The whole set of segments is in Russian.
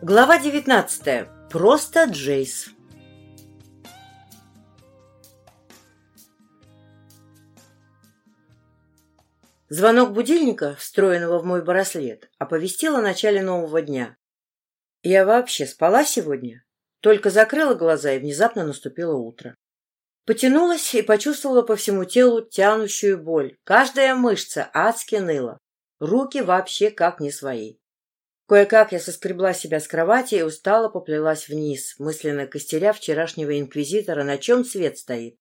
Глава 19. Просто Джейс. Звонок будильника, встроенного в мой браслет, оповестил о начале нового дня. Я вообще спала сегодня? Только закрыла глаза, и внезапно наступило утро. Потянулась и почувствовала по всему телу тянущую боль. Каждая мышца адски ныла. Руки вообще как не свои. Кое-как я соскребла себя с кровати и устало поплелась вниз, мысленно костеря вчерашнего инквизитора, на чем свет стоит.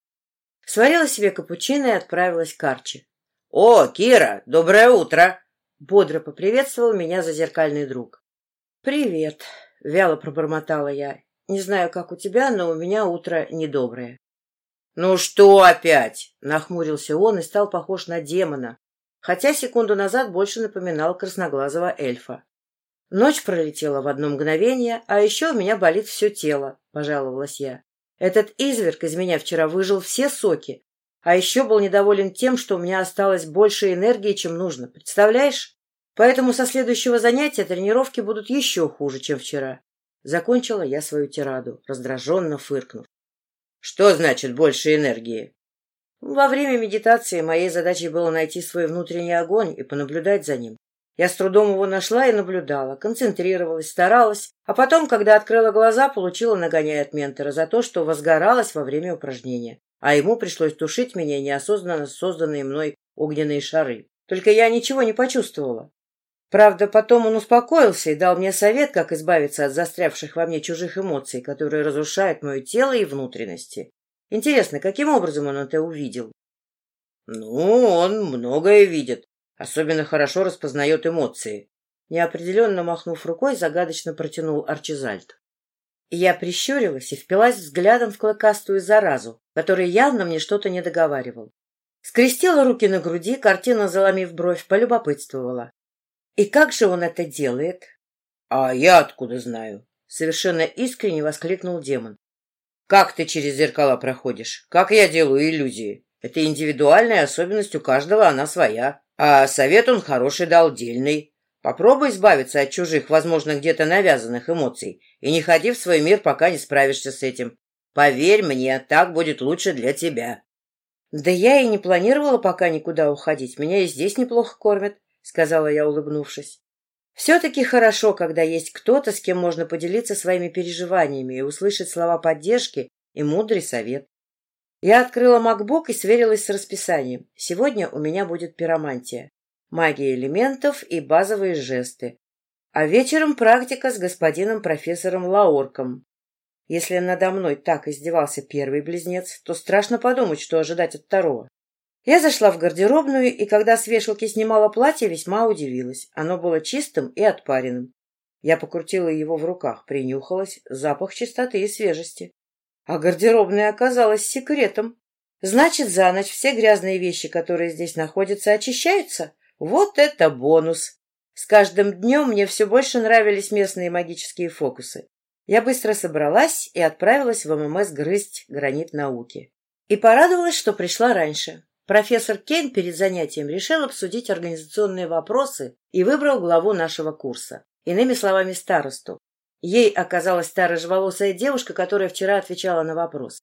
Сварила себе капучино и отправилась к Арчи. — О, Кира, доброе утро! — бодро поприветствовал меня зазеркальный друг. — Привет, — вяло пробормотала я. — Не знаю, как у тебя, но у меня утро недоброе. — Ну что опять? — нахмурился он и стал похож на демона, хотя секунду назад больше напоминал красноглазого эльфа. Ночь пролетела в одно мгновение, а еще у меня болит все тело, — пожаловалась я. Этот изверг из меня вчера выжил все соки, а еще был недоволен тем, что у меня осталось больше энергии, чем нужно. Представляешь? Поэтому со следующего занятия тренировки будут еще хуже, чем вчера. Закончила я свою тираду, раздраженно фыркнув. Что значит больше энергии? Во время медитации моей задачей было найти свой внутренний огонь и понаблюдать за ним. Я с трудом его нашла и наблюдала, концентрировалась, старалась, а потом, когда открыла глаза, получила нагоняй от ментора за то, что возгоралась во время упражнения, а ему пришлось тушить меня неосознанно созданные мной огненные шары. Только я ничего не почувствовала. Правда, потом он успокоился и дал мне совет, как избавиться от застрявших во мне чужих эмоций, которые разрушают мое тело и внутренности. Интересно, каким образом он это увидел? Ну, он многое видит, Особенно хорошо распознает эмоции. Неопределенно махнув рукой, загадочно протянул Арчизальд. Я прищурилась и впилась взглядом в клыкастую заразу, который явно мне что-то не договаривал. Скрестила руки на груди, картина заломив бровь, полюбопытствовала. И как же он это делает? — А я откуда знаю? — совершенно искренне воскликнул демон. — Как ты через зеркала проходишь? Как я делаю иллюзии? Это индивидуальная особенность у каждого, она своя. А совет он хороший дал, дельный. Попробуй избавиться от чужих, возможно, где-то навязанных эмоций, и не ходи в свой мир, пока не справишься с этим. Поверь мне, так будет лучше для тебя. Да я и не планировала пока никуда уходить. Меня и здесь неплохо кормят, сказала я, улыбнувшись. Все-таки хорошо, когда есть кто-то, с кем можно поделиться своими переживаниями и услышать слова поддержки и мудрый совет. Я открыла MacBook и сверилась с расписанием. Сегодня у меня будет пиромантия. Магия элементов и базовые жесты. А вечером практика с господином профессором Лаорком. Если надо мной так издевался первый близнец, то страшно подумать, что ожидать от второго. Я зашла в гардеробную, и когда с вешалки снимала платье, весьма удивилась. Оно было чистым и отпаренным. Я покрутила его в руках, принюхалась, запах чистоты и свежести. А гардеробная оказалась секретом. Значит, за ночь все грязные вещи, которые здесь находятся, очищаются? Вот это бонус! С каждым днем мне все больше нравились местные магические фокусы. Я быстро собралась и отправилась в ММС грызть гранит науки. И порадовалась, что пришла раньше. Профессор Кейн перед занятием решил обсудить организационные вопросы и выбрал главу нашего курса. Иными словами, старосту. Ей оказалась та девушка, которая вчера отвечала на вопрос.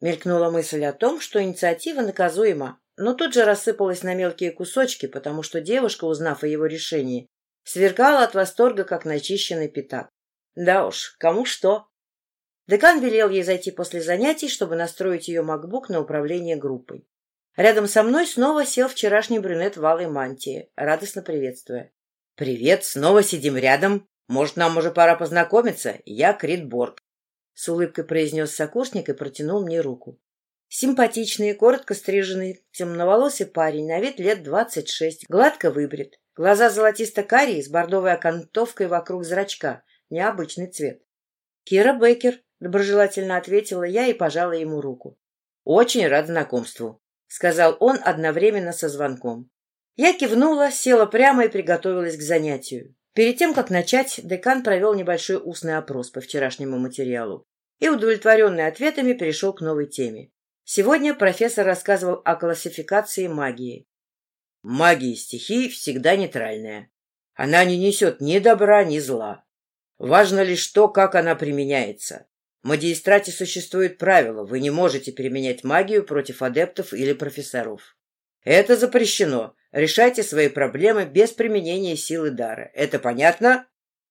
Мелькнула мысль о том, что инициатива наказуема, но тут же рассыпалась на мелкие кусочки, потому что девушка, узнав о его решении, сверкала от восторга, как начищенный пятак. Да уж, кому что. Декан велел ей зайти после занятий, чтобы настроить ее макбук на управление группой. Рядом со мной снова сел вчерашний брюнет в алой мантии, радостно приветствуя. — Привет, снова сидим рядом. Может, нам уже пора познакомиться? Я Крит Борг. С улыбкой произнес сокурсник и протянул мне руку. Симпатичный, коротко стриженный, темноволосый парень, на вид лет двадцать шесть, гладко выбрит. Глаза золотисто-карие с бордовой окантовкой вокруг зрачка. Необычный цвет. «Кира Бейкер», — доброжелательно ответила я и пожала ему руку. «Очень рад знакомству», — сказал он одновременно со звонком. Я кивнула, села прямо и приготовилась к занятию. Перед тем, как начать, декан провел небольшой устный опрос по вчерашнему материалу и, удовлетворенный ответами, перешел к новой теме. Сегодня профессор рассказывал о классификации магии. Магия стихий всегда нейтральная. Она не несет ни добра, ни зла. Важно лишь то, как она применяется. В магистрате существует правило, вы не можете применять магию против адептов или профессоров. Это запрещено. Решайте свои проблемы без применения силы дара. Это понятно?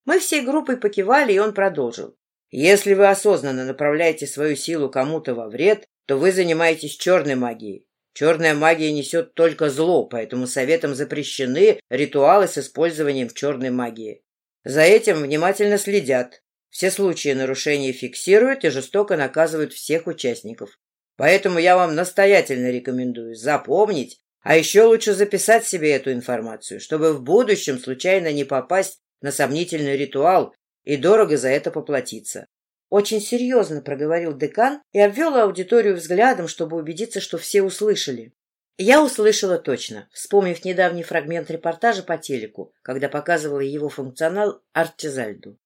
Мы всей группой покивали, и он продолжил. Если вы осознанно направляете свою силу кому-то во вред, то вы занимаетесь черной магией. Черная магия несет только зло, поэтому советом запрещены ритуалы с использованием черной магии. За этим внимательно следят. Все случаи нарушений фиксируют и жестоко наказывают всех участников. Поэтому я вам настоятельно рекомендую запомнить, а еще лучше записать себе эту информацию, чтобы в будущем случайно не попасть на сомнительный ритуал и дорого за это поплатиться. Очень серьезно проговорил декан и обвел аудиторию взглядом, чтобы убедиться, что все услышали. Я услышала точно, вспомнив недавний фрагмент репортажа по телеку, когда показывала его функционал Артизальду.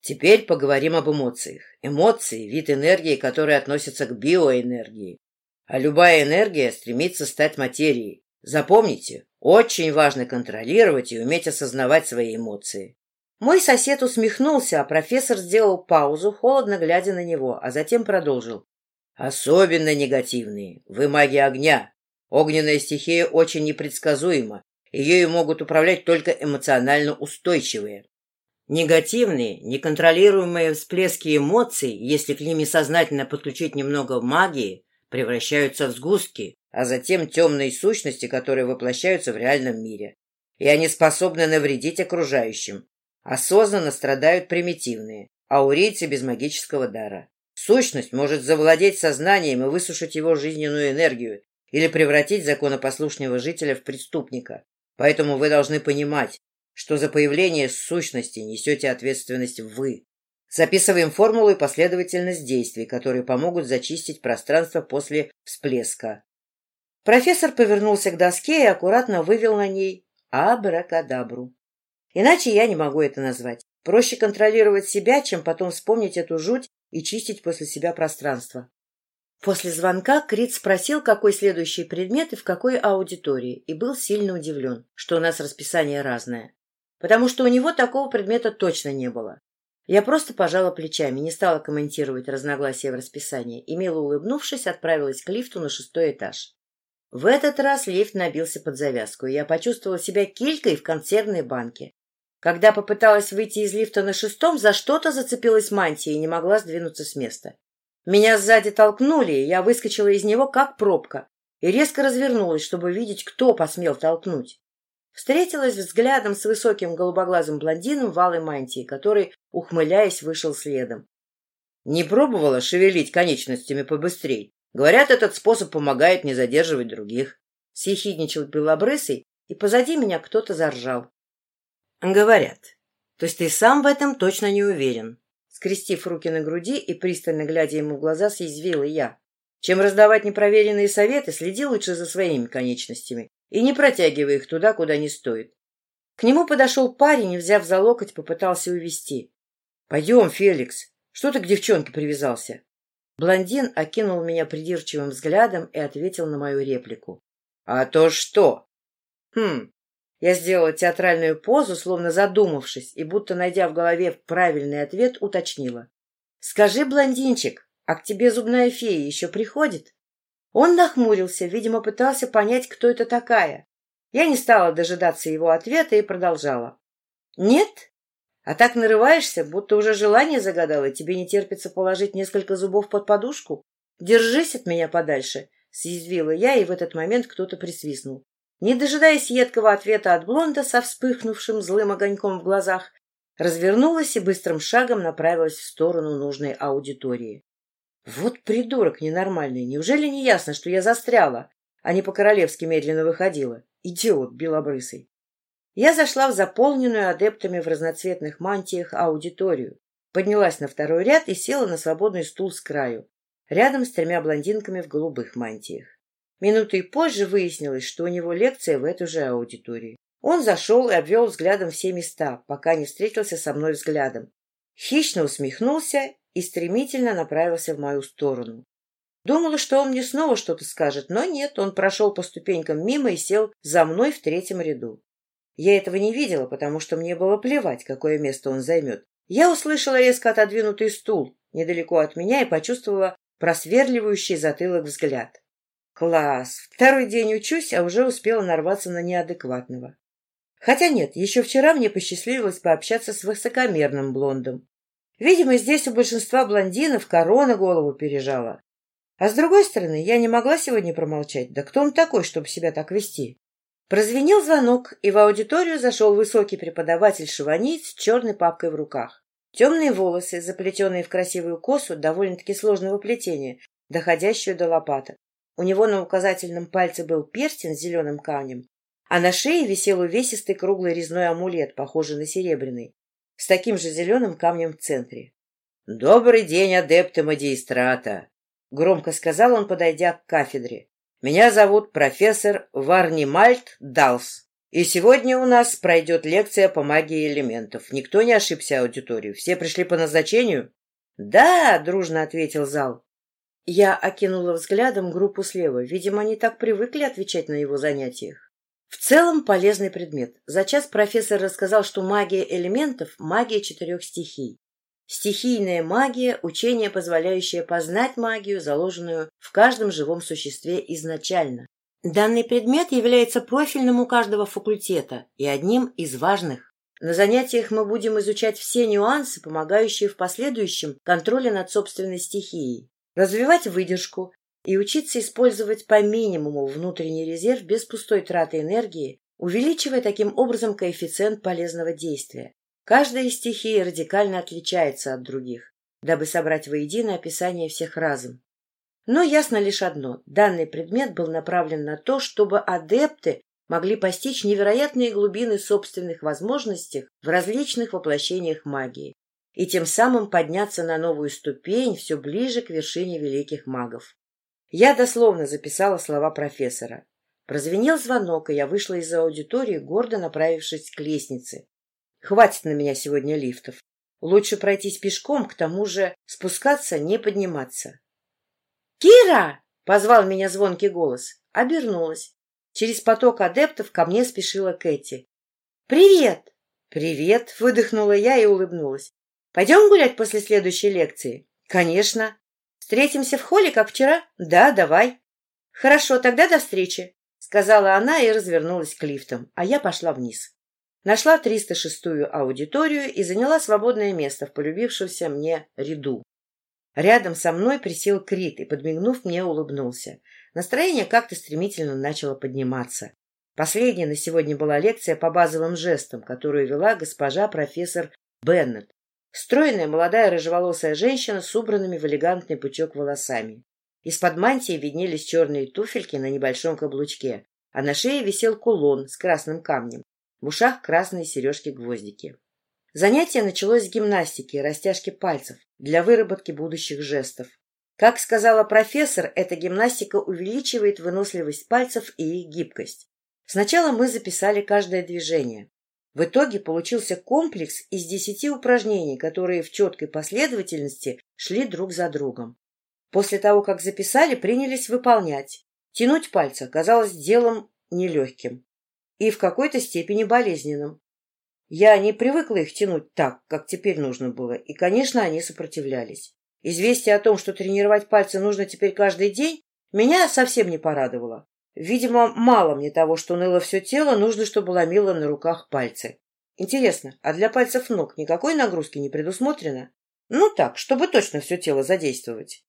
Теперь поговорим об эмоциях. Эмоции – вид энергии, который относится к биоэнергии. А любая энергия стремится стать материей. Запомните, очень важно контролировать и уметь осознавать свои эмоции. Мой сосед усмехнулся, а профессор сделал паузу, холодно глядя на него, а затем продолжил. Особенно негативные. Вы маги огня. Огненная стихия очень непредсказуема. Ее могут управлять только эмоционально устойчивые. Негативные, неконтролируемые всплески эмоций, если к ним сознательно подключить немного магии, превращаются в сгустки, а затем темные сущности, которые воплощаются в реальном мире. И они способны навредить окружающим, Осознанно страдают примитивные, аурийцы без магического дара. Сущность может завладеть сознанием и высушить его жизненную энергию или превратить законопослушного жителя в преступника. Поэтому вы должны понимать, что за появление сущности несете ответственность вы. Записываем формулу и последовательность действий, которые помогут зачистить пространство после всплеска. Профессор повернулся к доске и аккуратно вывел на ней абракадабру. Иначе я не могу это назвать. Проще контролировать себя, чем потом вспомнить эту жуть и чистить после себя пространство. После звонка Крит спросил, какой следующий предмет и в какой аудитории, и был сильно удивлен, что у нас расписание разное. Потому что у него такого предмета точно не было. Я просто пожала плечами, не стала комментировать разногласия в расписании и, мило улыбнувшись, отправилась к лифту на шестой этаж. В этот раз лифт набился под завязку, и я почувствовала себя килькой в консервной банке. Когда попыталась выйти из лифта на шестом, за что-то зацепилась мантия и не могла сдвинуться с места. Меня сзади толкнули, и я выскочила из него, как пробка, и резко развернулась, чтобы видеть, кто посмел толкнуть. Встретилась взглядом с высоким голубоглазым блондином в алой мантии, который, ухмыляясь, вышел следом. Не пробовала шевелить конечностями побыстрей. Говорят, этот способ помогает не задерживать других. Съехидничал белобрысый, и позади меня кто-то заржал. Говорят. То есть ты сам в этом точно не уверен? Скрестив руки на груди и пристально глядя ему в глаза, съязвила я. Чем раздавать непроверенные советы, следи лучше за своими конечностями и не протягивай их туда, куда не стоит. К нему подошел парень и, взяв за локоть, попытался увести. — Пойдем, Феликс. Что ты к девчонке привязался? Блондин окинул меня придирчивым взглядом и ответил на мою реплику. — А то что? — Хм, я сделала театральную позу, словно задумавшись, и, будто найдя в голове правильный ответ, уточнила. — Скажи, блондинчик, а к тебе зубная фея еще приходит? Он нахмурился, видимо, пытался понять, кто это такая. Я не стала дожидаться его ответа и продолжала. — Нет? А так нарываешься, будто уже желание загадала, и тебе не терпится положить несколько зубов под подушку? Держись от меня подальше, — съязвила я, и в этот момент кто-то присвистнул. Не дожидаясь едкого ответа от блонда со вспыхнувшим злым огоньком в глазах, развернулась и быстрым шагом направилась в сторону нужной аудитории. Вот придурок ненормальный! Неужели не ясно, что я застряла, а не по-королевски медленно выходила? Идиот белобрысый! Я зашла в заполненную адептами в разноцветных мантиях аудиторию, поднялась на второй ряд и села на свободный стул с краю, рядом с тремя блондинками в голубых мантиях. Минутой позже выяснилось, что у него лекция в эту же аудитории. Он зашел и обвел взглядом все места, пока не встретился со мной взглядом. Хищно усмехнулся и стремительно направился в мою сторону. Думала, что он мне снова что-то скажет, но нет, он прошел по ступенькам мимо и сел за мной в третьем ряду. Я этого не видела, потому что мне было плевать, какое место он займет. Я услышала резко отодвинутый стул недалеко от меня и почувствовала просверливающий затылок взгляд. Класс! Второй день учусь, а уже успела нарваться на неадекватного. Хотя нет, еще вчера мне посчастливилось пообщаться с высокомерным блондом. Видимо, здесь у большинства блондинов корона голову пережала. А с другой стороны, я не могла сегодня промолчать. Да кто он такой, чтобы себя так вести? Прозвенел звонок, и в аудиторию зашел высокий преподаватель-шиванит с черной папкой в руках. Темные волосы, заплетенные в красивую косу довольно-таки сложного плетения, доходящую до лопаток. У него на указательном пальце был перстень с зеленым камнем, а на шее висел увесистый круглый резной амулет, похожий на серебряный, с таким же зеленым камнем в центре. — Добрый день, адепты магистрата! — громко сказал он, подойдя к кафедре. — Меня зовут профессор Варнимальт Далс. И сегодня у нас пройдет лекция по магии элементов. Никто не ошибся аудиторию. Все пришли по назначению? Да, дружно ответил зал. Я окинула взглядом группу слева. Видимо, они так привыкли отвечать на его занятиях. В целом полезный предмет. За час профессор рассказал, что магия элементов – магия четырех стихий. Стихийная магия – учение, позволяющее познать магию, заложенную в каждом живом существе изначально. Данный предмет является профильным у каждого факультета и одним из важных. На занятиях мы будем изучать все нюансы, помогающие в последующем контроле над собственной стихией, развивать выдержку и учиться использовать по минимуму внутренний резерв без пустой траты энергии, увеличивая таким образом коэффициент полезного действия. Каждая из стихий радикально отличается от других, дабы собрать воедино описание всех разом. Но ясно лишь одно – данный предмет был направлен на то, чтобы адепты могли постичь невероятные глубины собственных возможностей в различных воплощениях магии и тем самым подняться на новую ступень все ближе к вершине великих магов. Я дословно записала слова профессора. Прозвенел звонок, и я вышла из аудитории, гордо направившись к лестнице. Хватит на меня сегодня лифтов. Лучше пройтись пешком, к тому же спускаться, не подниматься. «Кира!» — позвал меня звонкий голос. Обернулась. Через поток адептов ко мне спешила Кэти. «Привет!» «Привет!» — выдохнула я и улыбнулась. «Пойдем гулять после следующей лекции?» «Конечно!» «Встретимся в холле, как вчера?» «Да, давай!» «Хорошо, тогда до встречи!» — сказала она и развернулась к лифтам, а я пошла вниз. Нашла 306-ю аудиторию и заняла свободное место в полюбившемся мне ряду. Рядом со мной присел Крит и, подмигнув мне, улыбнулся. Настроение как-то стремительно начало подниматься. Последняя на сегодня была лекция по базовым жестам, которую вела госпожа профессор Беннет. Стройная молодая рыжеволосая женщина с убранными в элегантный пучок волосами. Из-под мантии виднелись черные туфельки на небольшом каблучке, а на шее висел кулон с красным камнем, в ушах красные сережки-гвоздики. Занятие началось с гимнастики растяжки пальцев для выработки будущих жестов. Как сказала профессор, эта гимнастика увеличивает выносливость пальцев и их гибкость. Сначала мы записали каждое движение. В итоге получился комплекс из десяти упражнений, которые в четкой последовательности шли друг за другом. После того, как записали, принялись выполнять. Тянуть пальцы оказалось делом нелегким и в какой-то степени болезненным. Я не привыкла их тянуть так, как теперь нужно было, и, конечно, они сопротивлялись. Известие о том, что тренировать пальцы нужно теперь каждый день, меня совсем не порадовало. Видимо, мало мне того, что ныло все тело, нужно, чтобы ломило на руках пальцы. Интересно, а для пальцев ног никакой нагрузки не предусмотрено? Ну так, чтобы точно все тело задействовать.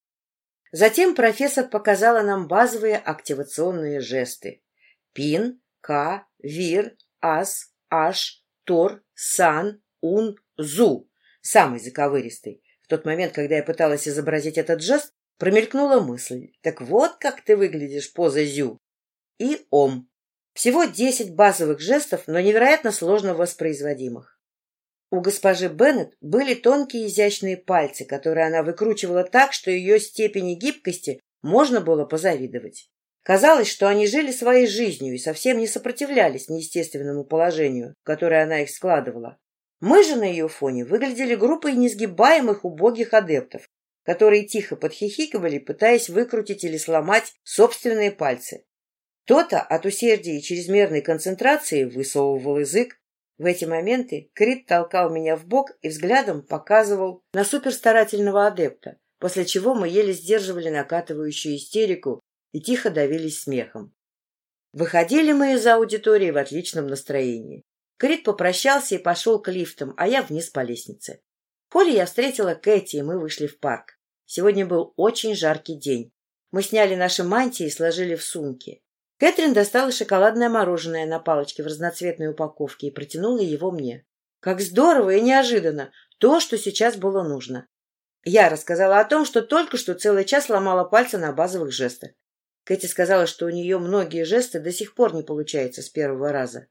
Затем профессор показала нам базовые активационные жесты. Пин, К, Вир, Ас, Аш, Тор, Сан, Ун, Зу. Самый заковыристый. В тот момент, когда я пыталась изобразить этот жест, промелькнула мысль. Так вот, как ты выглядишь поза Зю. И Ом. Всего десять базовых жестов, но невероятно сложно воспроизводимых. У госпожи Беннет были тонкие изящные пальцы, которые она выкручивала так, что ее степени гибкости можно было позавидовать. Казалось, что они жили своей жизнью и совсем не сопротивлялись неестественному положению, в которое она их складывала. Мы же на ее фоне выглядели группой несгибаемых убогих адептов, которые тихо подхихикивали, пытаясь выкрутить или сломать собственные пальцы. Кто-то от усердия и чрезмерной концентрации высовывал язык, В эти моменты Крит толкал меня в бок и взглядом показывал на суперстарательного адепта, после чего мы еле сдерживали накатывающую истерику и тихо давились смехом. Выходили мы из аудитории в отличном настроении. Крит попрощался и пошел к лифтам, а я вниз по лестнице. В холле я встретила Кэти, и мы вышли в парк. Сегодня был очень жаркий день. Мы сняли наши мантии и сложили в сумки. Кэтрин достала шоколадное мороженое на палочке в разноцветной упаковке и протянула его мне. Как здорово и неожиданно! То, что сейчас было нужно. Я рассказала о том, что только что целый час ломала пальцы на базовых жестах. Кэти сказала, что у нее многие жесты до сих пор не получаются с первого раза.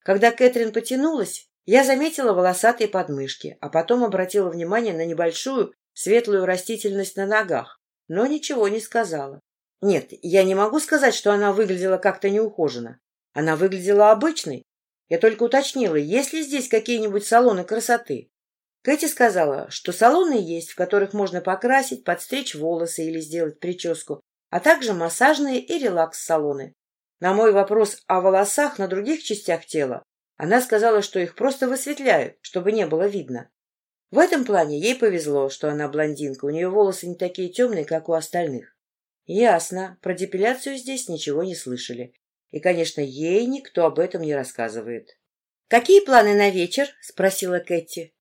Когда Кэтрин потянулась, я заметила волосатые подмышки, а потом обратила внимание на небольшую светлую растительность на ногах, но ничего не сказала. Нет, я не могу сказать, что она выглядела как-то неухоженно. Она выглядела обычной. Я только уточнила, есть ли здесь какие-нибудь салоны красоты. Кэти сказала, что салоны есть, в которых можно покрасить, подстричь волосы или сделать прическу, а также массажные и релакс-салоны. На мой вопрос о волосах на других частях тела она сказала, что их просто высветляют, чтобы не было видно. В этом плане ей повезло, что она блондинка, у нее волосы не такие темные, как у остальных. Ясно, про депиляцию здесь ничего не слышали. И, конечно, ей никто об этом не рассказывает. «Какие планы на вечер?» — спросила Кэти.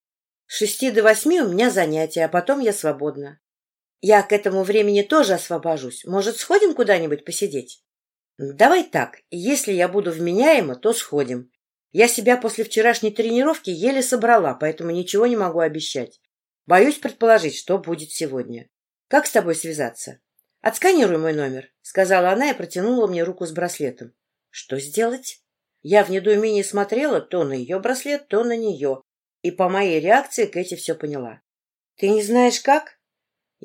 «С шести до восьми у меня занятия, а потом я свободна. Я к этому времени тоже освобожусь. Может, сходим куда-нибудь посидеть?» «Давай так. Если я буду вменяема, то сходим. Я себя после вчерашней тренировки еле собрала, поэтому ничего не могу обещать. Боюсь предположить, что будет сегодня. Как с тобой связаться? Отсканируй мой номер, сказала она и протянула мне руку с браслетом. Что сделать? Я в недоумении смотрела то на ее браслет, то на нее, и по моей реакции Кэти все поняла. Ты не знаешь как?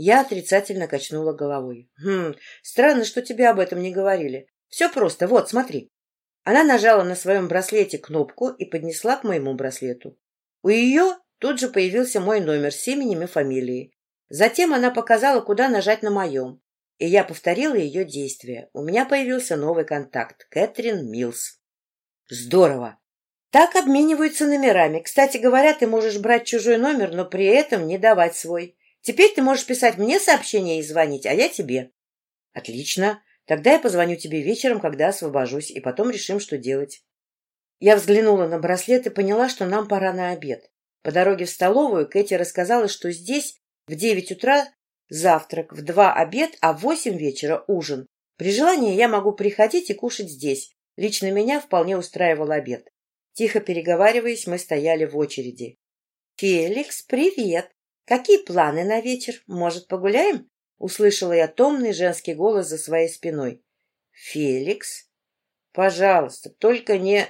Я отрицательно качнула головой. Хм, странно, что тебе об этом не говорили. Все просто. Вот, смотри. Она нажала на своем браслете кнопку и поднесла к моему браслету. У ее тут же появился мой номер с именем и фамилией. Затем она показала, куда нажать на моем. И я повторила ее действия. У меня появился новый контакт — Кэтрин Милс. Здорово! Так обмениваются номерами. Кстати говоря, ты можешь брать чужой номер, но при этом не давать свой. Теперь ты можешь писать мне сообщение и звонить, а я тебе. Отлично. Тогда я позвоню тебе вечером, когда освобожусь, и потом решим, что делать. Я взглянула на браслет и поняла, что нам пора на обед. По дороге в столовую Кэти рассказала, что здесь в девять утра завтрак, в два обед, а в восемь вечера ужин. При желании я могу приходить и кушать здесь. Лично меня вполне устраивал обед. Тихо переговариваясь, мы стояли в очереди. «Феликс, привет! Какие планы на вечер? Может, погуляем?» Услышала я томный женский голос за своей спиной. «Феликс? Пожалуйста, только не...»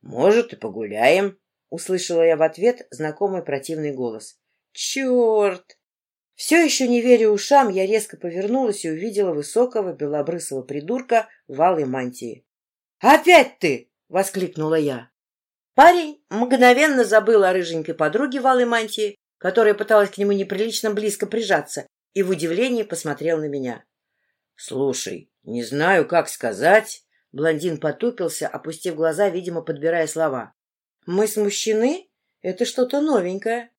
«Может, и погуляем», — услышала я в ответ знакомый противный голос. «Черт!» Все еще не веря ушам, я резко повернулась и увидела высокого белобрысого придурка в алой мантии. «Опять ты!» — воскликнула я. Парень мгновенно забыл о рыженькой подруге в алой мантии, которая пыталась к нему неприлично близко прижаться, и в удивлении посмотрел на меня. — Слушай, не знаю, как сказать... Блондин потупился, опустив глаза, видимо, подбирая слова. — Мы смущены? Это что-то новенькое.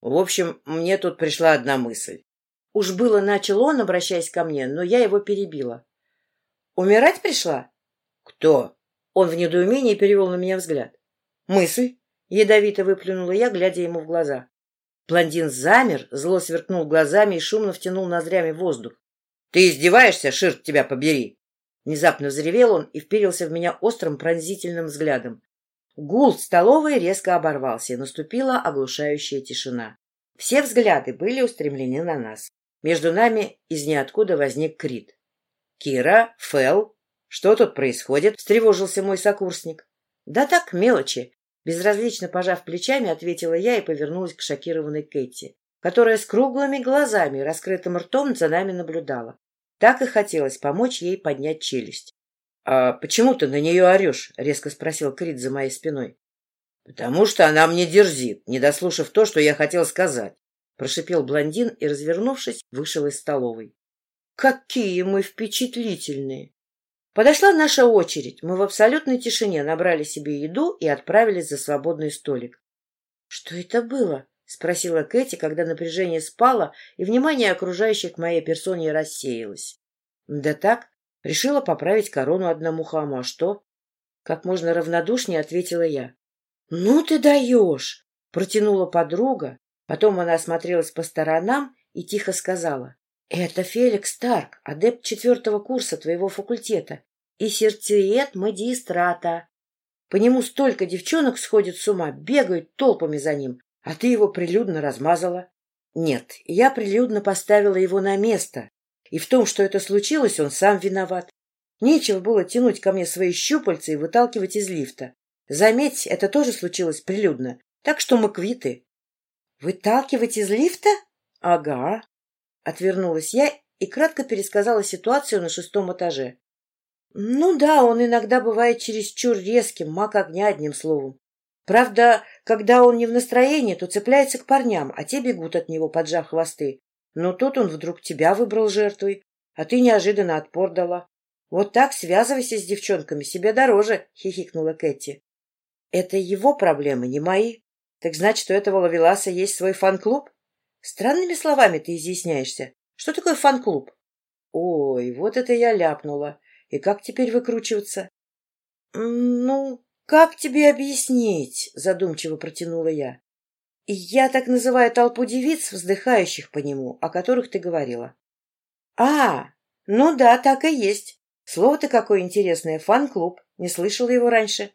В общем, мне тут пришла одна мысль. Уж было начал он, обращаясь ко мне, но я его перебила. — Умирать пришла? — Кто? Он в недоумении перевел на меня взгляд. — Мысль? — ядовито выплюнула я, глядя ему в глаза. Блондин замер, зло сверкнул глазами и шумно втянул ноздрями воздух. — Ты издеваешься, Ширт, тебя побери! Внезапно взревел он и вперился в меня острым пронзительным взглядом. Гул в столовой резко оборвался, и наступила оглушающая тишина. Все взгляды были устремлены на нас. Между нами из ниоткуда возник Крит. — Кира, Фэл, что тут происходит? — встревожился мой сокурсник. — Да так, мелочи. Безразлично пожав плечами, ответила я и повернулась к шокированной Кэти, которая с круглыми глазами раскрытым ртом за нами наблюдала. Так и хотелось помочь ей поднять челюсть. — А почему ты на нее орешь? — резко спросил Крит за моей спиной. — Потому что она мне дерзит, не дослушав то, что я хотел сказать, — прошипел блондин и, развернувшись, вышел из столовой. — Какие мы впечатлительные! Подошла наша очередь. Мы в абсолютной тишине набрали себе еду и отправились за свободный столик. — Что это было? — спросила Кэти, когда напряжение спало и внимание окружающих к моей персоне рассеялось. — Да так, решила поправить корону одному хаму, а что? Как можно равнодушнее ответила я. — Ну ты даешь! — протянула подруга. Потом она осмотрелась по сторонам и тихо сказала. — Это Феликс Старк, адепт четвертого курса твоего факультета и сердцеед магистрата. По нему столько девчонок сходит с ума, бегают толпами за ним, а ты его прилюдно размазала. Нет, я прилюдно поставила его на место. И в том, что это случилось, он сам виноват. Нечего было тянуть ко мне свои щупальца и выталкивать из лифта. Заметь, это тоже случилось прилюдно. Так что мы квиты. — Выталкивать из лифта? — Ага. Отвернулась я и кратко пересказала ситуацию на шестом этаже. — Ну да, он иногда бывает чересчур резким, маг огня, одним словом. Правда, когда он не в настроении, то цепляется к парням, а те бегут от него, поджав хвосты. Но тут он вдруг тебя выбрал жертвой, а ты неожиданно отпор дала. Вот так связывайся с девчонками, себе дороже, — хихикнула Кэти. — Это его проблемы, не мои. Так значит, у этого ловеласа есть свой фан-клуб? Странными словами ты изъясняешься. Что такое фан-клуб? Ой, вот это я ляпнула. И как теперь выкручиваться? — Ну, «Как тебе объяснить?» — задумчиво протянула я. «Я так называю толпу девиц, вздыхающих по нему, о которых ты говорила». «А, ну да, так и есть. Слово-то какое интересное, фан-клуб. Не слышала его раньше.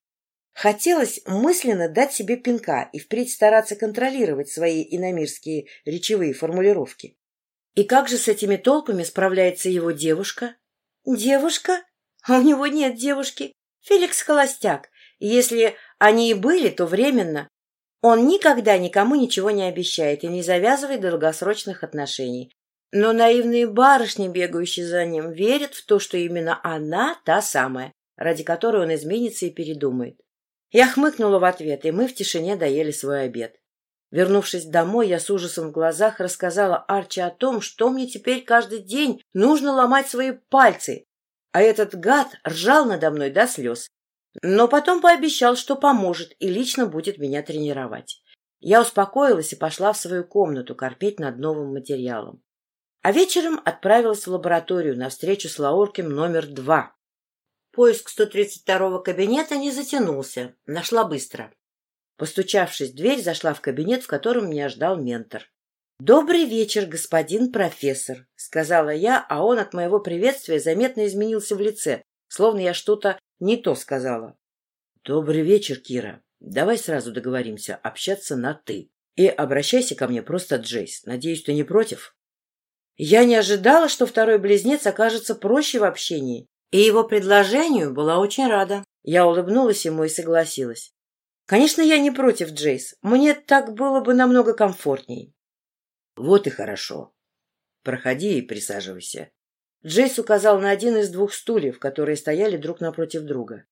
Хотелось мысленно дать себе пинка и впредь стараться контролировать свои иномирские речевые формулировки. И как же с этими толпами справляется его девушка? Девушка? А у него нет девушки. Феликс Холостяк. Если они и были, то временно. Он никогда никому ничего не обещает и не завязывает долгосрочных отношений. Но наивные барышни, бегающие за ним, верят в то, что именно она та самая, ради которой он изменится и передумает. Я хмыкнула в ответ, и мы в тишине доели свой обед. Вернувшись домой, я с ужасом в глазах рассказала Арчи о том, что мне теперь каждый день нужно ломать свои пальцы, а этот гад ржал надо мной до слез. Но потом пообещал, что поможет и лично будет меня тренировать. Я успокоилась и пошла в свою комнату корпеть над новым материалом. А вечером отправилась в лабораторию на встречу с Лаурким номер два. Поиск 132-го кабинета не затянулся, нашла быстро. Постучавшись в дверь, зашла в кабинет, в котором меня ждал ментор. «Добрый вечер, господин профессор», — сказала я, а он от моего приветствия заметно изменился в лице, словно я что-то не то сказала. — Добрый вечер, Кира. Давай сразу договоримся общаться на «ты». И обращайся ко мне просто Джейс. Надеюсь, ты не против? Я не ожидала, что второй близнец окажется проще в общении, и его предложению была очень рада. Я улыбнулась ему и согласилась. Конечно, я не против, Джейс. Мне так было бы намного комфортней. Вот и хорошо. Проходи и присаживайся. Джейс указал на один из двух стульев, которые стояли друг напротив друга.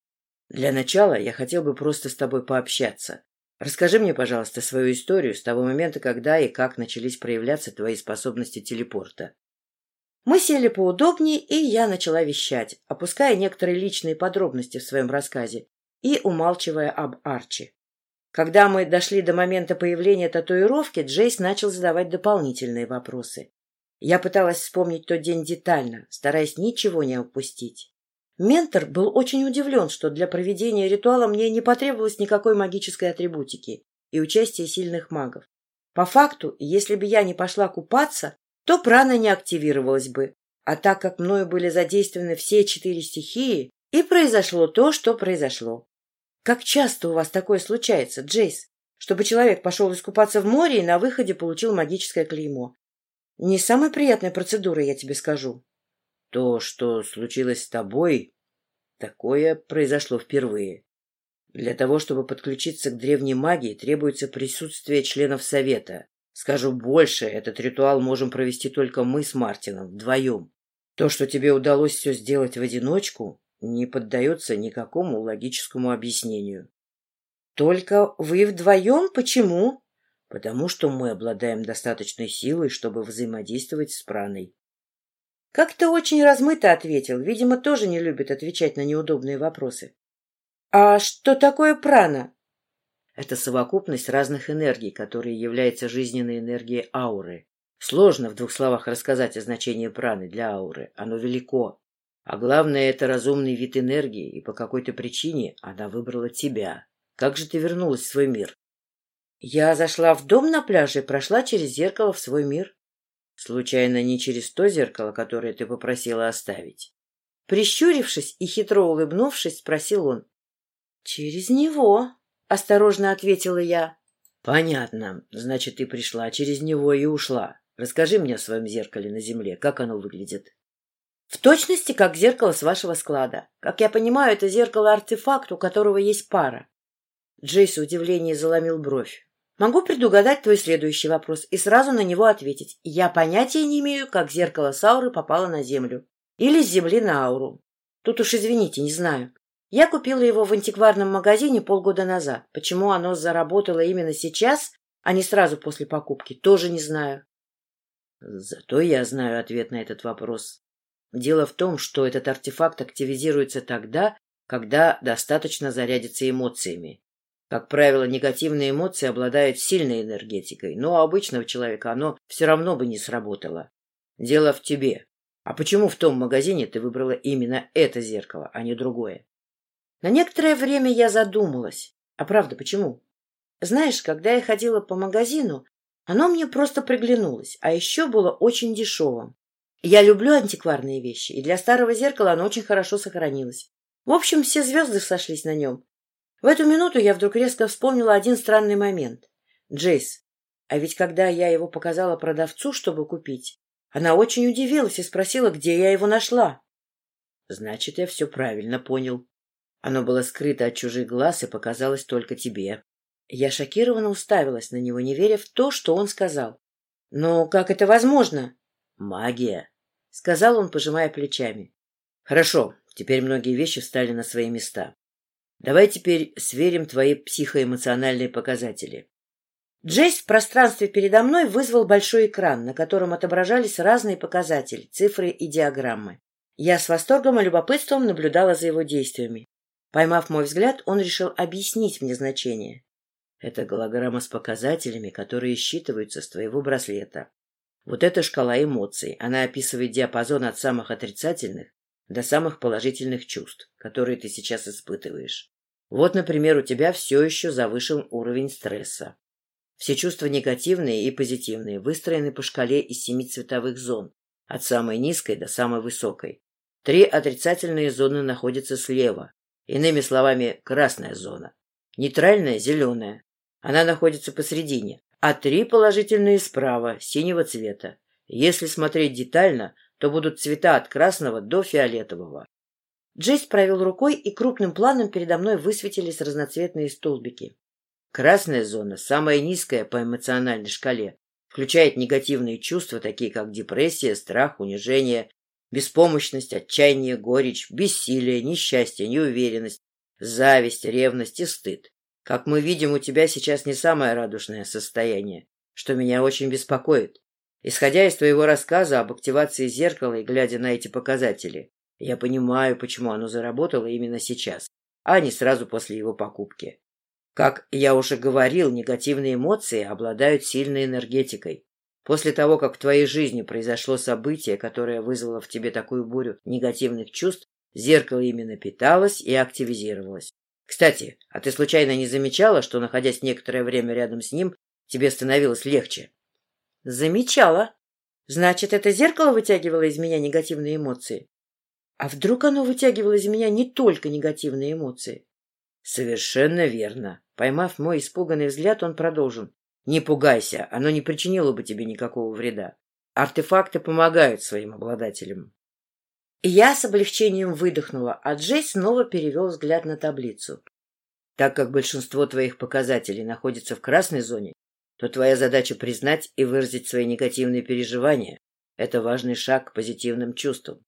«Для начала я хотел бы просто с тобой пообщаться. Расскажи мне, пожалуйста, свою историю с того момента, когда и как начались проявляться твои способности телепорта». Мы сели поудобнее, и я начала вещать, опуская некоторые личные подробности в своем рассказе и умалчивая об Арчи. Когда мы дошли до момента появления татуировки, Джейс начал задавать дополнительные вопросы. Я пыталась вспомнить тот день детально, стараясь ничего не упустить. Ментор был очень удивлен, что для проведения ритуала мне не потребовалось никакой магической атрибутики и участия сильных магов. По факту, если бы я не пошла купаться, то прана не активировалась бы, а так как мною были задействованы все четыре стихии, и произошло то, что произошло. Как часто у вас такое случается, Джейс? Чтобы человек пошел искупаться в море и на выходе получил магическое клеймо. Не самая приятная процедура, я тебе скажу. То, что случилось с тобой, такое произошло впервые. Для того, чтобы подключиться к древней магии, требуется присутствие членов Совета. Скажу больше, этот ритуал можем провести только мы с Мартином, вдвоем. То, что тебе удалось все сделать в одиночку, не поддается никакому логическому объяснению. — Только вы вдвоем? Почему? потому что мы обладаем достаточной силой, чтобы взаимодействовать с праной. Как-то очень размыто ответил. Видимо, тоже не любит отвечать на неудобные вопросы. А что такое прана? Это совокупность разных энергий, которые являются жизненной энергией ауры. Сложно в двух словах рассказать о значении праны для ауры. Оно велико. А главное, это разумный вид энергии, и по какой-то причине она выбрала тебя. Как же ты вернулась в свой мир? Я зашла в дом на пляже и прошла через зеркало в свой мир. Случайно не через то зеркало, которое ты попросила оставить? Прищурившись и хитро улыбнувшись, спросил он. — Через него, — осторожно ответила я. — Понятно. Значит, ты пришла через него и ушла. Расскажи мне о своем зеркале на земле. Как оно выглядит? — В точности, как зеркало с вашего склада. Как я понимаю, это зеркало-артефакт, у которого есть пара. Джейс в заломил бровь. Могу предугадать твой следующий вопрос и сразу на него ответить. Я понятия не имею, как зеркало Сауры попало на Землю. Или с Земли на Ауру. Тут уж извините, не знаю. Я купила его в антикварном магазине полгода назад. Почему оно заработало именно сейчас, а не сразу после покупки, тоже не знаю. Зато я знаю ответ на этот вопрос. Дело в том, что этот артефакт активизируется тогда, когда достаточно зарядится эмоциями. Как правило, негативные эмоции обладают сильной энергетикой, но у обычного человека оно все равно бы не сработало. Дело в тебе. А почему в том магазине ты выбрала именно это зеркало, а не другое? На некоторое время я задумалась. А правда, почему? Знаешь, когда я ходила по магазину, оно мне просто приглянулось, а еще было очень дешевым. Я люблю антикварные вещи, и для старого зеркала оно очень хорошо сохранилось. В общем, все звезды сошлись на нем. В эту минуту я вдруг резко вспомнила один странный момент. Джейс, а ведь когда я его показала продавцу, чтобы купить, она очень удивилась и спросила, где я его нашла. Значит, я все правильно понял. Оно было скрыто от чужих глаз и показалось только тебе. Я шокированно уставилась на него, не веря в то, что он сказал. «Но как это возможно?» «Магия», — сказал он, пожимая плечами. «Хорошо, теперь многие вещи встали на свои места. Давай теперь сверим твои психоэмоциональные показатели. Джейс в пространстве передо мной вызвал большой экран, на котором отображались разные показатели, цифры и диаграммы. Я с восторгом и любопытством наблюдала за его действиями. Поймав мой взгляд, он решил объяснить мне значение. Это голограмма с показателями, которые считываются с твоего браслета. Вот эта шкала эмоций. Она описывает диапазон от самых отрицательных до самых положительных чувств, которые ты сейчас испытываешь. Вот, например, у тебя все еще завышен уровень стресса. Все чувства негативные и позитивные выстроены по шкале из семи цветовых зон, от самой низкой до самой высокой. Три отрицательные зоны находятся слева, иными словами, красная зона. Нейтральная – зеленая. Она находится посередине, а три положительные справа, синего цвета. Если смотреть детально, то будут цвета от красного до фиолетового. Джейс провел рукой, и крупным планом передо мной высветились разноцветные столбики. Красная зона, самая низкая по эмоциональной шкале, включает негативные чувства, такие как депрессия, страх, унижение, беспомощность, отчаяние, горечь, бессилие, несчастье, неуверенность, зависть, ревность и стыд. Как мы видим, у тебя сейчас не самое радужное состояние, что меня очень беспокоит. Исходя из твоего рассказа об активации зеркала и глядя на эти показатели, я понимаю, почему оно заработало именно сейчас, а не сразу после его покупки. Как я уже говорил, негативные эмоции обладают сильной энергетикой. После того, как в твоей жизни произошло событие, которое вызвало в тебе такую бурю негативных чувств, зеркало именно питалось и активизировалось. Кстати, а ты случайно не замечала, что, находясь некоторое время рядом с ним, тебе становилось легче? Замечала. Значит, это зеркало вытягивало из меня негативные эмоции? А вдруг оно вытягивало из меня не только негативные эмоции? Совершенно верно. Поймав мой испуганный взгляд, он продолжил. Не пугайся, оно не причинило бы тебе никакого вреда. Артефакты помогают своим обладателям. Я с облегчением выдохнула, а Джей снова перевел взгляд на таблицу. Так как большинство твоих показателей находится в красной зоне, то твоя задача признать и выразить свои негативные переживания. Это важный шаг к позитивным чувствам.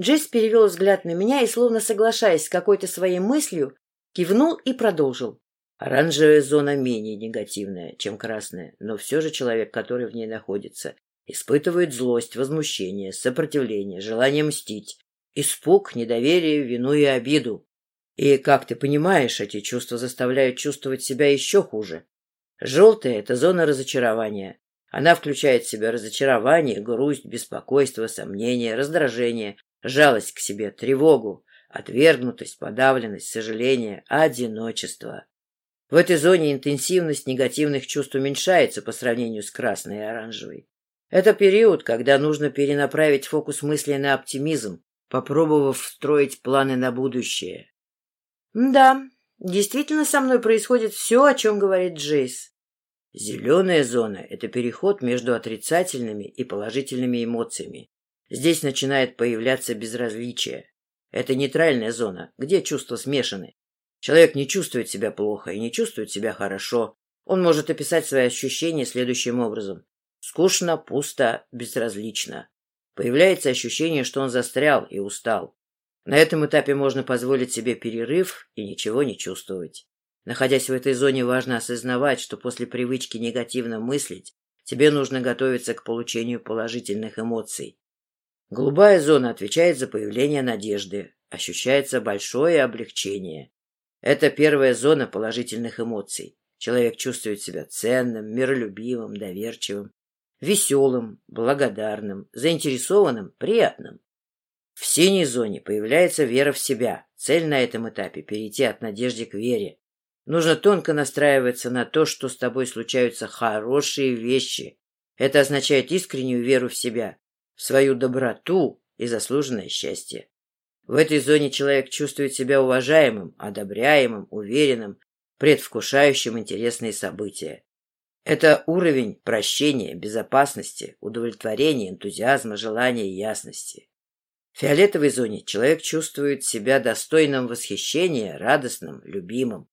Джесс перевел взгляд на меня и, словно соглашаясь с какой-то своей мыслью, кивнул и продолжил. Оранжевая зона менее негативная, чем красная, но все же человек, который в ней находится, Испытывает злость, возмущение, сопротивление, желание мстить, испуг, недоверие, вину и обиду. И, как ты понимаешь, эти чувства заставляют чувствовать себя еще хуже. Желтая — это зона разочарования. Она включает в себя разочарование, грусть, беспокойство, сомнение, раздражение, жалость к себе, тревогу, отвергнутость, подавленность, сожаление, одиночество. В этой зоне интенсивность негативных чувств уменьшается по сравнению с красной и оранжевой. Это период, когда нужно перенаправить фокус мысли на оптимизм, попробовав встроить планы на будущее. Да, действительно со мной происходит все, о чем говорит Джейс. Зеленая зона – это переход между отрицательными и положительными эмоциями. Здесь начинает появляться безразличие. Это нейтральная зона, где чувства смешаны. Человек не чувствует себя плохо и не чувствует себя хорошо. Он может описать свои ощущения следующим образом. Скучно, пусто, безразлично. Появляется ощущение, что он застрял и устал. На этом этапе можно позволить себе перерыв и ничего не чувствовать. Находясь в этой зоне, важно осознавать, что после привычки негативно мыслить, тебе нужно готовиться к получению положительных эмоций. Голубая зона отвечает за появление надежды. Ощущается большое облегчение. Это первая зона положительных эмоций. Человек чувствует себя ценным, миролюбивым, доверчивым, веселым, благодарным, заинтересованным, приятным. В синей зоне появляется вера в себя. Цель на этом этапе – перейти от надежды к вере. Нужно тонко настраиваться на то, что с тобой случаются хорошие вещи. Это означает искреннюю веру в себя, в свою доброту и заслуженное счастье. В этой зоне человек чувствует себя уважаемым, одобряемым, уверенным, предвкушающим интересные события. Это уровень прощения, безопасности, удовлетворения, энтузиазма, желания и ясности. В фиолетовой зоне человек чувствует себя достойным восхищения, радостным, любимым.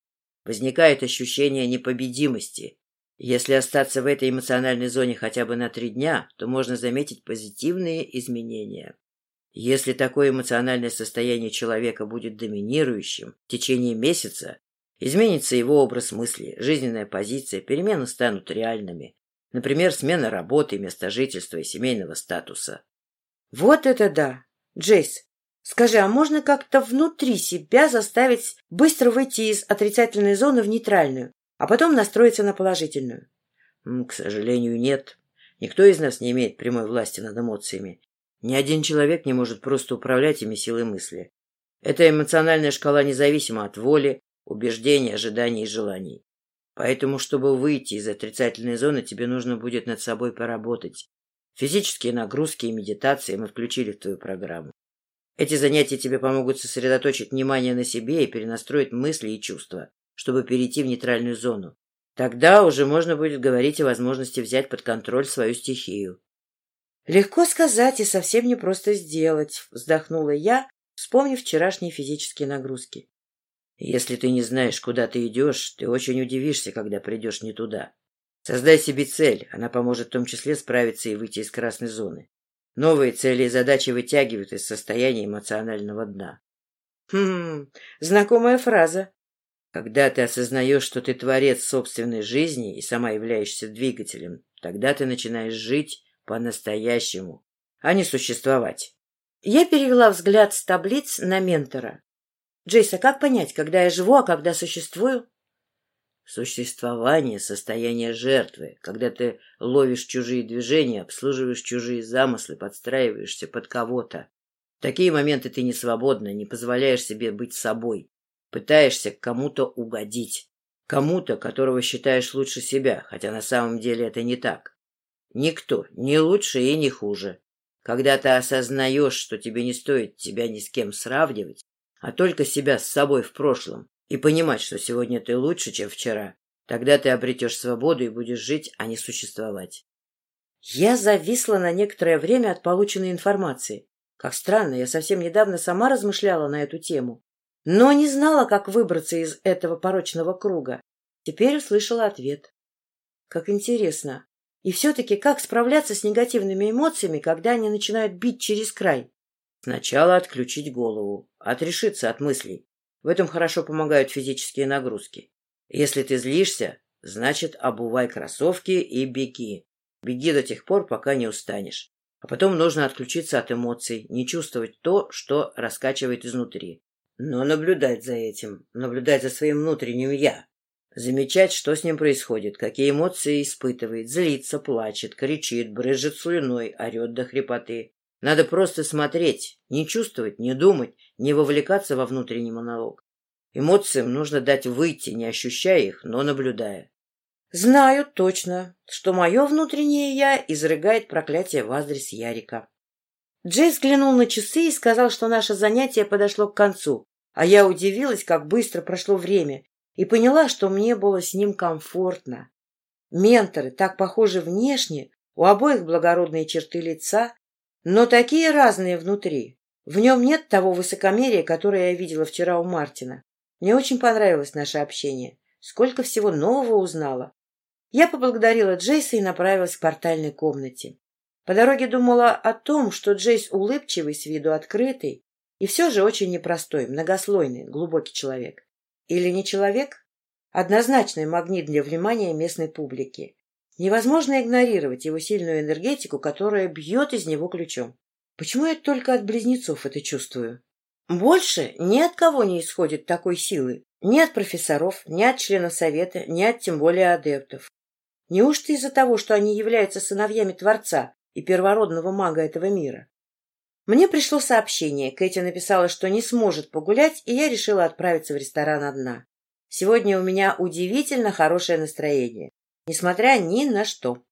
Возникает ощущение непобедимости, если остаться в этой эмоциональной зоне хотя бы на три дня, то можно заметить позитивные изменения. Если такое эмоциональное состояние человека будет доминирующим в течение месяца, изменится его образ мысли, жизненная позиция, перемены станут реальными. Например, смена работы, места жительства и семейного статуса. Вот это да! Джейс, скажи, а можно как-то внутри себя заставить быстро выйти из отрицательной зоны в нейтральную? а потом настроиться на положительную. К сожалению, нет. Никто из нас не имеет прямой власти над эмоциями. Ни один человек не может просто управлять ими силой мысли. Эта эмоциональная шкала независима от воли, убеждений, ожиданий и желаний. Поэтому, чтобы выйти из отрицательной зоны, тебе нужно будет над собой поработать. Физические нагрузки и медитации мы включили в твою программу. Эти занятия тебе помогут сосредоточить внимание на себе и перенастроить мысли и чувства чтобы перейти в нейтральную зону. Тогда уже можно будет говорить о возможности взять под контроль свою стихию. «Легко сказать и совсем не просто сделать», — вздохнула я, вспомнив вчерашние физические нагрузки. «Если ты не знаешь, куда ты идешь, ты очень удивишься, когда придешь не туда. Создай себе цель, она поможет в том числе справиться и выйти из красной зоны. Новые цели и задачи вытягивают из состояния эмоционального дна». «Хм, знакомая фраза. Когда ты осознаешь, что ты творец собственной жизни и сама являешься двигателем, тогда ты начинаешь жить по-настоящему, а не существовать. Я перевела взгляд с таблиц на ментора. Джейса, как понять, когда я живу, а когда существую? Существование — состояние жертвы, когда ты ловишь чужие движения, обслуживаешь чужие замыслы, подстраиваешься под кого-то. В такие моменты ты не свободна, не позволяешь себе быть собой. Пытаешься кому-то угодить. Кому-то, которого считаешь лучше себя, хотя на самом деле это не так. Никто, не лучше и не хуже. Когда ты осознаешь, что тебе не стоит тебя ни с кем сравнивать, а только себя с собой в прошлом, и понимать, что сегодня ты лучше, чем вчера, тогда ты обретешь свободу и будешь жить, а не существовать. Я зависла на некоторое время от полученной информации. Как странно, я совсем недавно сама размышляла на эту тему но не знала, как выбраться из этого порочного круга. Теперь услышала ответ. Как интересно. И все-таки как справляться с негативными эмоциями, когда они начинают бить через край? Сначала отключить голову, отрешиться от мыслей. В этом хорошо помогают физические нагрузки. Если ты злишься, значит, обувай кроссовки и беги. Беги до тех пор, пока не устанешь. А потом нужно отключиться от эмоций, не чувствовать то, что раскачивает изнутри. Но наблюдать за этим, наблюдать за своим внутренним «я». Замечать, что с ним происходит, какие эмоции испытывает, злится, плачет, кричит, брызжет слюной, орет до хрипоты. Надо просто смотреть, не чувствовать, не думать, не вовлекаться во внутренний монолог. Эмоциям нужно дать выйти, не ощущая их, но наблюдая. Знаю точно, что мое внутреннее «я» изрыгает проклятие в адрес Ярика. Джей взглянул на часы и сказал, что наше занятие подошло к концу, а я удивилась, как быстро прошло время, и поняла, что мне было с ним комфортно. Менторы так похожи внешне, у обоих благородные черты лица, но такие разные внутри. В нем нет того высокомерия, которое я видела вчера у Мартина. Мне очень понравилось наше общение. Сколько всего нового узнала. Я поблагодарила Джейса и направилась к портальной комнате. По дороге думала о том, что Джейс улыбчивый, с виду открытый, и все же очень непростой, многослойный, глубокий человек. Или не человек? Однозначный магнит для внимания местной публики. Невозможно игнорировать его сильную энергетику, которая бьет из него ключом. Почему я только от близнецов это чувствую? Больше ни от кого не исходит такой силы. Ни от профессоров, ни от членов совета, ни от тем более адептов. Неужто из-за того, что они являются сыновьями Творца и первородного мага этого мира? Мне пришло сообщение. Кэти написала, что не сможет погулять, и я решила отправиться в ресторан одна. Сегодня у меня удивительно хорошее настроение, несмотря ни на что.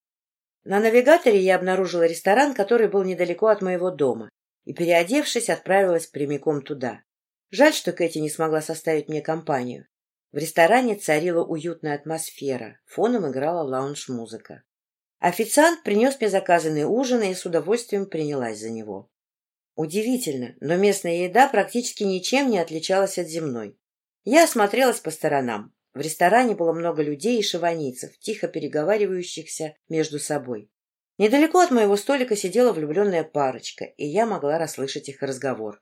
На навигаторе я обнаружила ресторан, который был недалеко от моего дома, и, переодевшись, отправилась прямиком туда. Жаль, что Кэти не смогла составить мне компанию. В ресторане царила уютная атмосфера, фоном играла лаунж-музыка. Официант принес мне заказанный ужин и с удовольствием принялась за него. Удивительно, но местная еда практически ничем не отличалась от земной. Я осмотрелась по сторонам. В ресторане было много людей и шиваницев, тихо переговаривающихся между собой. Недалеко от моего столика сидела влюбленная парочка, и я могла расслышать их разговор.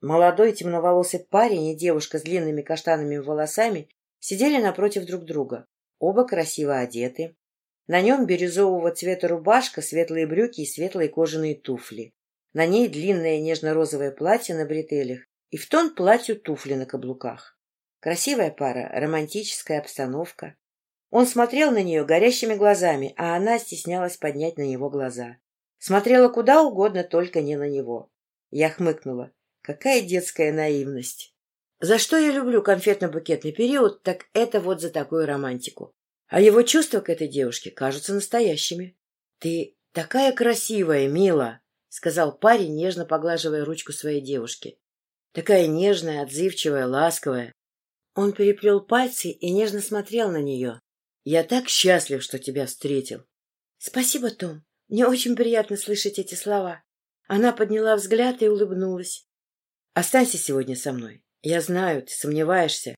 Молодой темноволосый парень и девушка с длинными каштанными волосами сидели напротив друг друга. Оба красиво одеты. На нем бирюзового цвета рубашка, светлые брюки и светлые кожаные туфли. На ней длинное нежно-розовое платье на бретелях и в тон платью туфли на каблуках. Красивая пара, романтическая обстановка. Он смотрел на нее горящими глазами, а она стеснялась поднять на него глаза. Смотрела куда угодно, только не на него. Я хмыкнула. Какая детская наивность. За что я люблю конфетно-букетный период, так это вот за такую романтику. А его чувства к этой девушке кажутся настоящими. — Ты такая красивая, Мила! — сказал парень, нежно поглаживая ручку своей девушки. — Такая нежная, отзывчивая, ласковая. Он переплел пальцы и нежно смотрел на нее. — Я так счастлив, что тебя встретил. — Спасибо, Том. Мне очень приятно слышать эти слова. Она подняла взгляд и улыбнулась. Останься сегодня со мной. Я знаю, ты сомневаешься.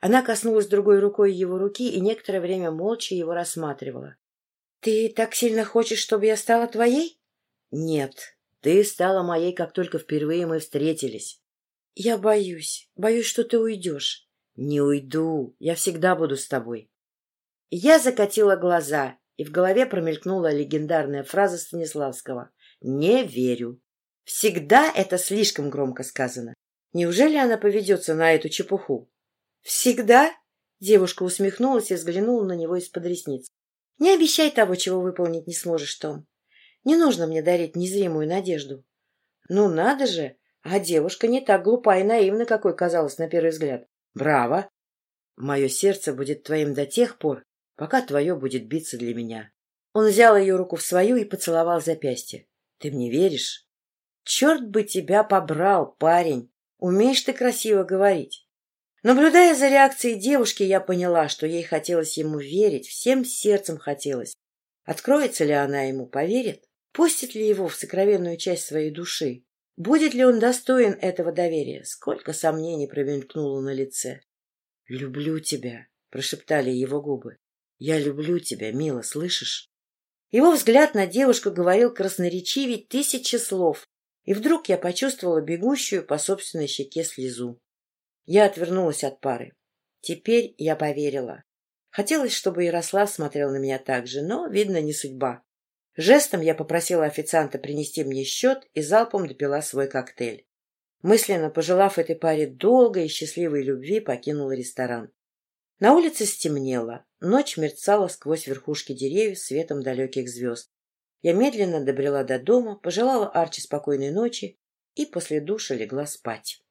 Она коснулась другой рукой его руки и некоторое время молча его рассматривала. — Ты так сильно хочешь, чтобы я стала твоей? — Нет. Ты стала моей, как только впервые мы встретились. — Я боюсь. Боюсь, что ты уйдешь. — Не уйду. Я всегда буду с тобой. Я закатила глаза, и в голове промелькнула легендарная фраза Станиславского. «Не верю». Всегда это слишком громко сказано. Неужели она поведется на эту чепуху? Всегда? Девушка усмехнулась и взглянула на него из-под ресниц. Не обещай того, чего выполнить не сможешь, Том. Не нужно мне дарить незримую надежду. Ну, надо же! А девушка не так глупа и наивна, какой казалось на первый взгляд. Браво! Мое сердце будет твоим до тех пор, пока твое будет биться для меня. Он взял ее руку в свою и поцеловал запястье. Ты мне веришь? Черт бы тебя побрал, парень! Умеешь ты красиво говорить. Наблюдая за реакцией девушки, я поняла, что ей хотелось ему верить, всем сердцем хотелось. Откроется ли она ему, поверит? Пустит ли его в сокровенную часть своей души? Будет ли он достоин этого доверия? Сколько сомнений промелькнуло на лице. — Люблю тебя, — прошептали его губы. — Я люблю тебя, мило, слышишь? Его взгляд на девушку говорил красноречивей тысячи слов, и вдруг я почувствовала бегущую по собственной щеке слезу. Я отвернулась от пары. Теперь я поверила. Хотелось, чтобы Ярослав смотрел на меня так же, но, видно, не судьба. Жестом я попросила официанта принести мне счет и залпом допила свой коктейль. Мысленно пожелав этой паре долгой и счастливой любви, покинула ресторан. На улице стемнело, ночь мерцала сквозь верхушки деревьев светом далеких звезд. Я медленно добрела до дома, пожелала Арчи спокойной ночи и после душа легла спать.